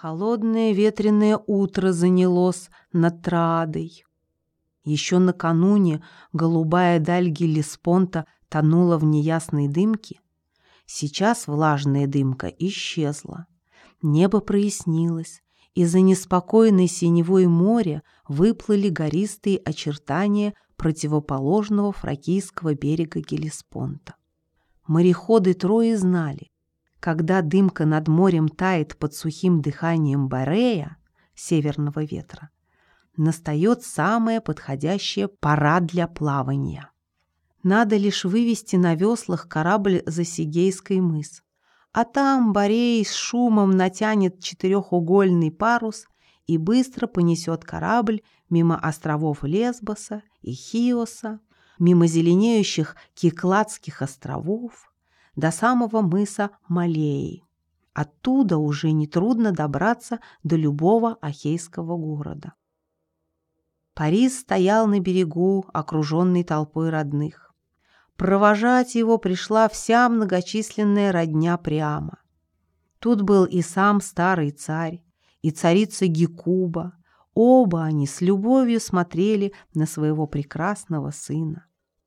Холодное ветреное утро занялось над Траадой. Еще накануне голубая даль Гелеспонта тонула в неясной дымке. Сейчас влажная дымка исчезла. Небо прояснилось, и за неспокойной синевой моря выплыли гористые очертания противоположного фракийского берега Гелеспонта. Мореходы Трои знали, когда дымка над морем тает под сухим дыханием Борея, северного ветра, настает самая подходящая пора для плавания. Надо лишь вывести на веслах корабль за Сигейский мыс, а там Борей с шумом натянет четырехугольный парус и быстро понесет корабль мимо островов Лесбоса и Хиоса, мимо зеленеющих Кикладских островов, до самого мыса Малеи. Оттуда уже нетрудно добраться до любого ахейского города. Парис стоял на берегу, окруженный толпой родных. Провожать его пришла вся многочисленная родня прямо. Тут был и сам старый царь, и царица Гекуба. Оба они с любовью смотрели на своего прекрасного сына.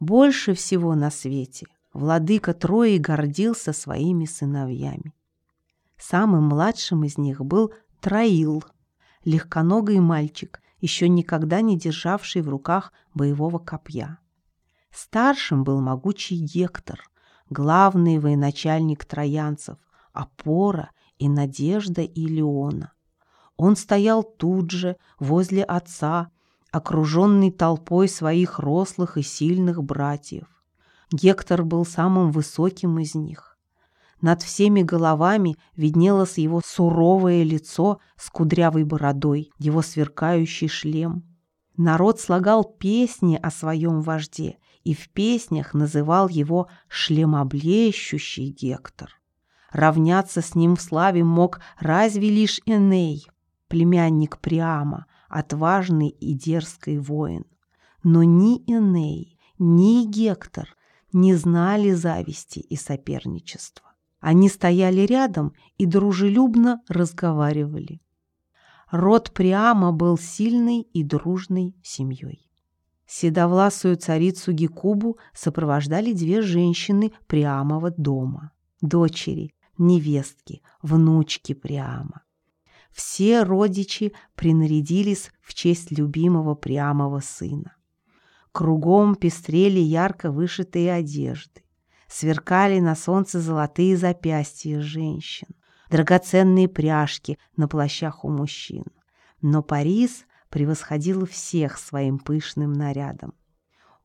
Больше всего на свете владыка Трои гордился своими сыновьями. Самым младшим из них был Троил, легконогий мальчик, еще никогда не державший в руках боевого копья. Старшим был могучий Гектор, главный военачальник троянцев, опора и надежда Илеона. Он стоял тут же, возле отца, окруженный толпой своих рослых и сильных братьев. Гектор был самым высоким из них. Над всеми головами виднелось его суровое лицо с кудрявой бородой, его сверкающий шлем. Народ слагал песни о своем вожде и в песнях называл его «шлемоблещущий Гектор». Равняться с ним в славе мог разве лишь Эней, племянник Приама, отважный и дерзкий воин. Но ни Эней, ни Гектор не знали зависти и соперничества. Они стояли рядом и дружелюбно разговаривали. Род Приама был сильной и дружной семьей. Седовласую царицу Гекубу сопровождали две женщины Приамова дома, дочери, невестки, внучки Приама. Все родичи принарядились в честь любимого Приамова сына. Кругом пестрели ярко вышитые одежды. Сверкали на солнце золотые запястья женщин, драгоценные пряжки на плащах у мужчин. Но Парис превосходил всех своим пышным нарядом.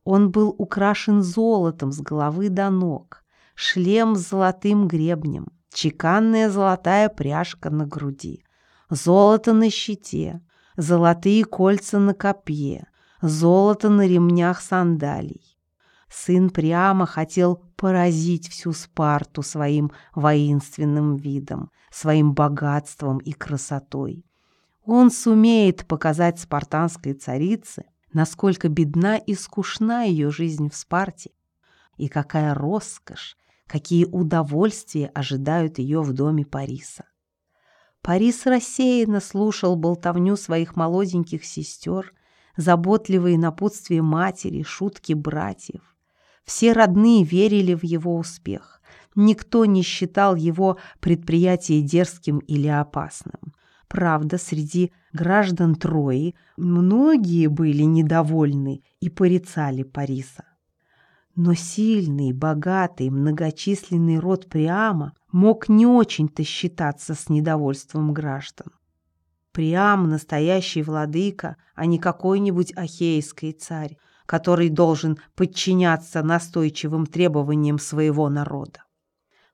Он был украшен золотом с головы до ног, шлем с золотым гребнем, чеканная золотая пряжка на груди, золото на щите, золотые кольца на копье, золото на ремнях сандалий. Сын прямо хотел поразить всю Спарту своим воинственным видом, своим богатством и красотой. Он сумеет показать спартанской царице, насколько бедна и скучна ее жизнь в Спарте, и какая роскошь, какие удовольствия ожидают ее в доме Париса. Парис рассеянно слушал болтовню своих молоденьких сестер, заботливые напутствия матери, шутки братьев. Все родные верили в его успех. Никто не считал его предприятие дерзким или опасным. Правда, среди граждан Трои многие были недовольны и порицали Париса. Но сильный, богатый, многочисленный род Приама мог не очень-то считаться с недовольством граждан. Приам настоящий владыка, а не какой-нибудь ахейский царь, который должен подчиняться настойчивым требованиям своего народа.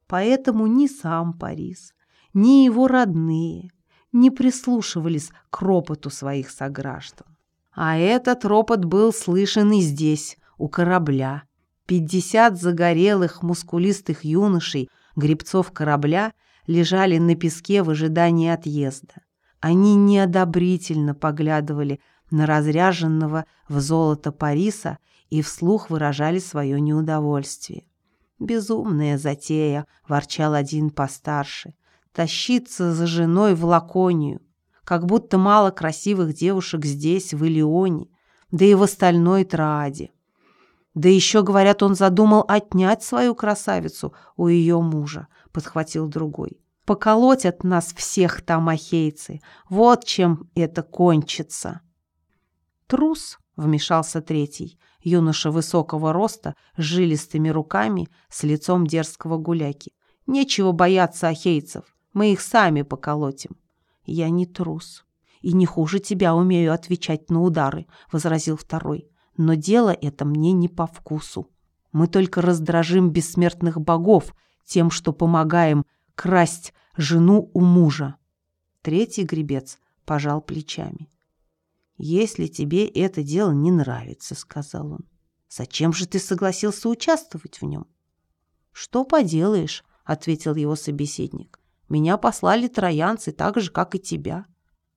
Поэтому ни сам Парис, ни его родные не прислушивались к ропоту своих сограждан. А этот ропот был слышен и здесь, у корабля. Пятьдесят загорелых, мускулистых юношей, гребцов корабля, лежали на песке в ожидании отъезда. Они неодобрительно поглядывали на разряженного в золото Париса и вслух выражали свое неудовольствие. «Безумная затея!» — ворчал один постарше. тащиться за женой в Лаконию, как будто мало красивых девушек здесь, в Илионе, да и в остальной Трааде. Да еще, говорят, он задумал отнять свою красавицу у ее мужа, подхватил другой. Поколотят нас всех там ахейцы. Вот чем это кончится. Трус, вмешался третий, юноша высокого роста, с жилистыми руками, с лицом дерзкого гуляки. Нечего бояться ахейцев, мы их сами поколотим. Я не трус. И не хуже тебя умею отвечать на удары, возразил второй. Но дело это мне не по вкусу. Мы только раздражим бессмертных богов тем, что помогаем красть жену у мужа. Третий гребец пожал плечами. «Если тебе это дело не нравится, — сказал он, — зачем же ты согласился участвовать в нем?» «Что поделаешь, — ответил его собеседник. «Меня послали троянцы так же, как и тебя.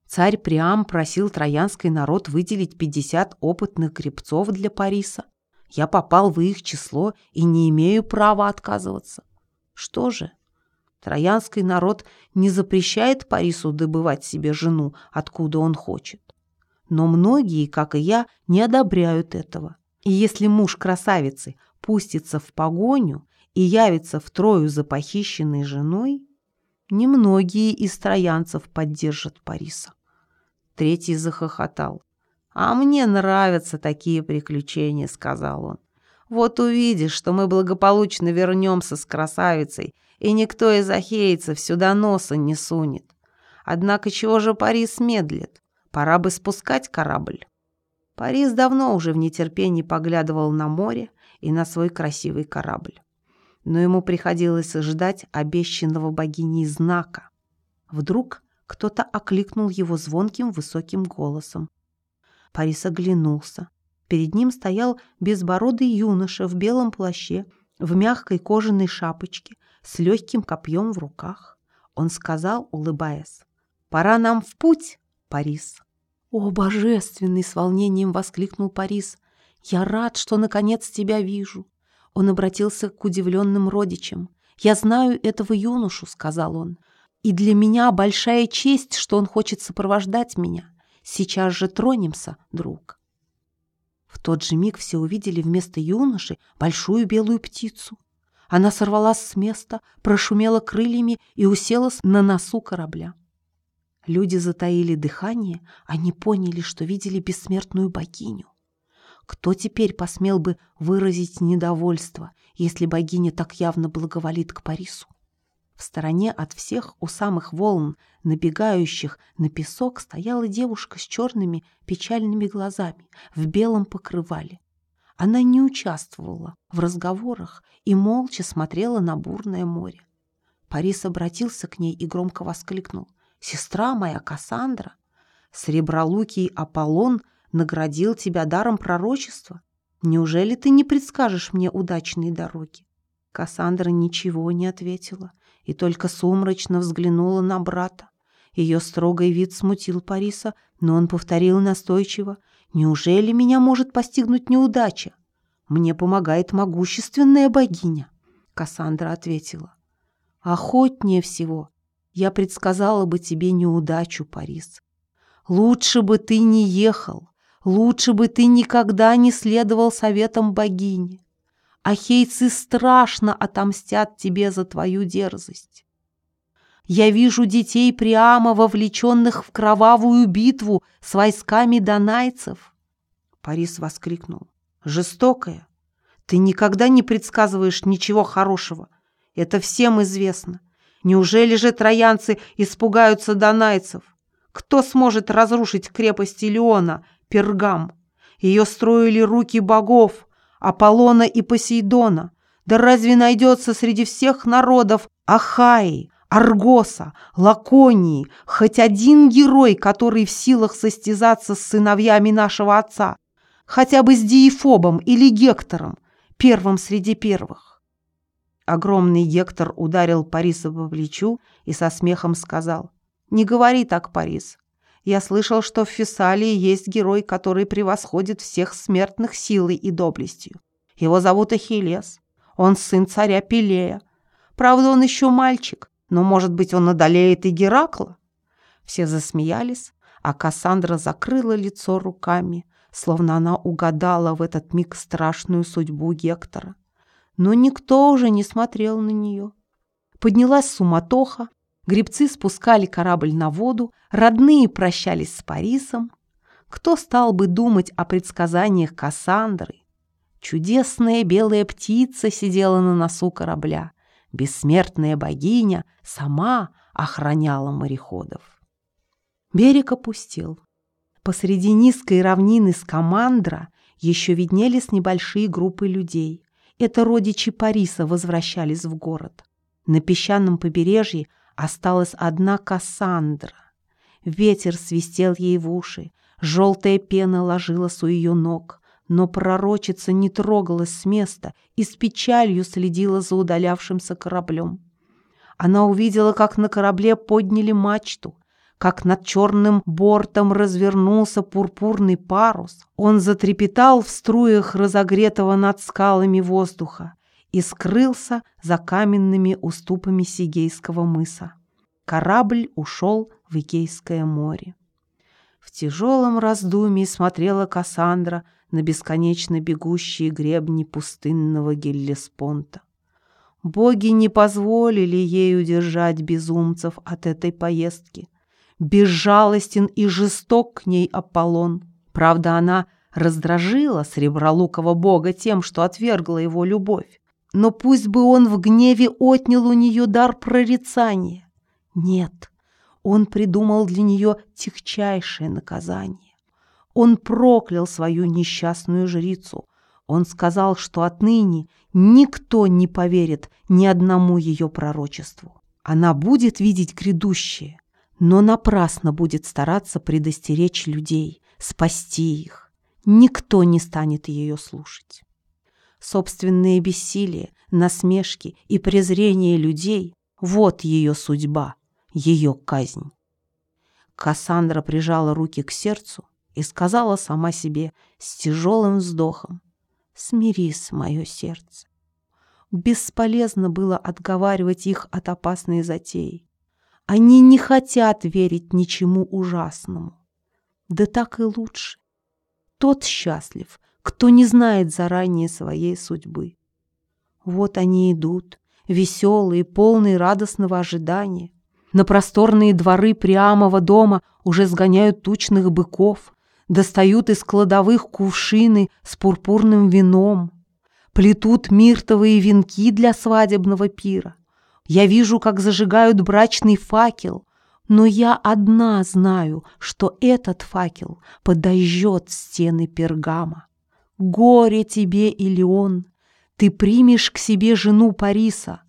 Царь Приам просил троянский народ выделить 50 опытных гребцов для Париса. Я попал в их число и не имею права отказываться. Что же, троянский народ не запрещает Парису добывать себе жену, откуда он хочет. Но многие, как и я, не одобряют этого. И если муж красавицы пустится в погоню и явится в Трою за похищенной женой, немногие из троянцев поддержат Париса. Третий захохотал. «А мне нравятся такие приключения», — сказал он. «Вот увидишь, что мы благополучно вернемся с красавицей, и никто из ахейцев сюда носа не сунет. Однако чего же Парис медлит? Пора бы спускать корабль». Парис давно уже в нетерпении поглядывал на море и на свой красивый корабль. Но ему приходилось ждать обещанного богиней знака. Вдруг кто-то окликнул его звонким высоким голосом. Парис оглянулся. Перед ним стоял безбородый юноша в белом плаще, в мягкой кожаной шапочке, с легким копьем в руках. Он сказал, улыбаясь, «Пора нам в путь, Парис». «О, божественный!» — с волнением воскликнул Парис. «Я рад, что наконец тебя вижу». Он обратился к удивленным родичам. «Я знаю этого юношу», — сказал он. И для меня большая честь, что он хочет сопровождать меня. Сейчас же тронемся, друг. В тот же миг все увидели вместо юноши большую белую птицу. Она сорвалась с места, прошумела крыльями и уселась на носу корабля. Люди затаили дыхание, они поняли, что видели бессмертную богиню. Кто теперь посмел бы выразить недовольство, если богиня так явно благоволит к Парису? В стороне от всех, у самых волн, набегающих на песок, стояла девушка с черными печальными глазами в белом покрывале. Она не участвовала в разговорах и молча смотрела на бурное море. Парис обратился к ней и громко воскликнул. «Сестра моя Кассандра, сребролукий Аполлон наградил тебя даром пророчества. Неужели ты не предскажешь мне удачные дороги?» Кассандра ничего не ответила и только сумрачно взглянула на брата. Ее строгий вид смутил Париса, но он повторил настойчиво. «Неужели меня может постигнуть неудача? Мне помогает могущественная богиня». Кассандра ответила. «Охотнее всего я предсказала бы тебе неудачу, Парис. Лучше бы ты не ехал, лучше бы ты никогда не следовал советам богини. Ахейцы страшно отомстят тебе за твою дерзость. Я вижу детей Приама, вовлеченных в кровавую битву с войсками донайцев. Парис воскликнул. Жестокая. Ты никогда не предсказываешь ничего хорошего. Это всем известно. Неужели же троянцы испугаются донайцев? Кто сможет разрушить крепость Илеона, Пергам? Ее строили руки богов, Аполлона и Посейдона. Да разве найдется среди всех народов Ахаи, Аргоса, Лаконии хоть один герой, который в силах состязаться с сыновьями нашего отца, хотя бы с Диефобом или Гектором, первым среди первых? Огромный Гектор ударил Париса по плечу и со смехом сказал, «Не говори так, Парис. Я слышал, что в Фессалии есть герой, который превосходит всех смертных силой и доблестью. Его зовут Ахиллес. Он сын царя Пелея. Правда, он еще мальчик, Но, может быть, он одолеет и Геракла? Все засмеялись, а Кассандра закрыла лицо руками, словно она угадала в этот миг страшную судьбу Гектора. Но никто уже не смотрел на нее. Поднялась суматоха, гребцы спускали корабль на воду, родные прощались с Парисом. Кто стал бы думать о предсказаниях Кассандры? Чудесная белая птица сидела на носу корабля. Бессмертная богиня сама охраняла мореходов. Берег опустел. Посреди низкой равнины Скамандра еще виднелись небольшие группы людей. Это родичи Париса возвращались в город. На песчаном побережье осталась одна Кассандра. Ветер свистел ей в уши, желтая пена ложилась у ее ног, но пророчица не трогалась с места и с печалью следила за удалявшимся кораблем. Она увидела, как на корабле подняли мачту, как над черным бортом развернулся пурпурный парус. Он затрепетал в струях разогретого над скалами воздуха и скрылся за каменными уступами Сигейского мыса. Корабль ушел в Икейское море. В тяжелом раздумье смотрела Кассандра на бесконечно бегущие гребни пустынного Геллеспонта. Боги не позволили ей удержать безумцев от этой поездки. Безжалостен и жесток к ней Аполлон. Правда, она раздражила сребролукого бога тем, что отвергла его любовь. Но пусть бы он в гневе отнял у нее дар прорицания. Нет, он придумал для нее тягчайшее наказание. Он проклял свою несчастную жрицу. Он сказал, что отныне никто не поверит ни одному ее пророчеству. Она будет видеть грядущее, но напрасно будет стараться предостеречь людей, спасти их. Никто не станет ее слушать. Собственные бессилие, насмешки и презрение людей – вот ее судьба, ее казнь. Кассандра прижала руки к сердцу и сказала сама себе с тяжелым вздохом «Смирись, мое сердце». Бесполезно было отговаривать их от опасной затеи. Они не хотят верить ничему ужасному. Да так и лучше. Тот счастлив, кто не знает заранее своей судьбы. Вот они идут, веселые, полные радостного ожидания. На просторные дворы Приамова дома уже сгоняют тучных быков, достают из кладовых кувшины с пурпурным вином, плетут миртовые венки для свадебного пира. Я вижу, как зажигают брачный факел, но я одна знаю, что этот факел подожжет стены пергама. Горе тебе, Илеон, ты примешь к себе жену Париса,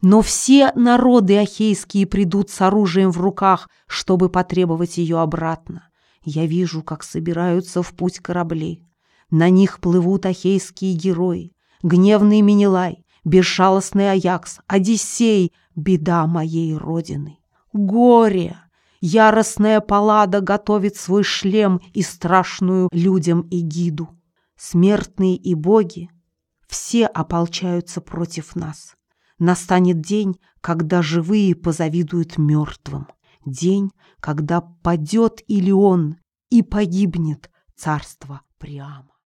но все народы ахейские придут с оружием в руках, чтобы потребовать ее обратно. Я вижу, как собираются в путь корабли. На них плывут ахейские герои. Гневный Менелай, безжалостный Аякс, Одиссей, беда моей родины. Горе! Яростная палада готовит свой шлем и страшную людям эгиду. Смертные и боги все ополчаются против нас. Настанет день, когда живые позавидуют мертвым день, когда падет Илион и погибнет царство Приама.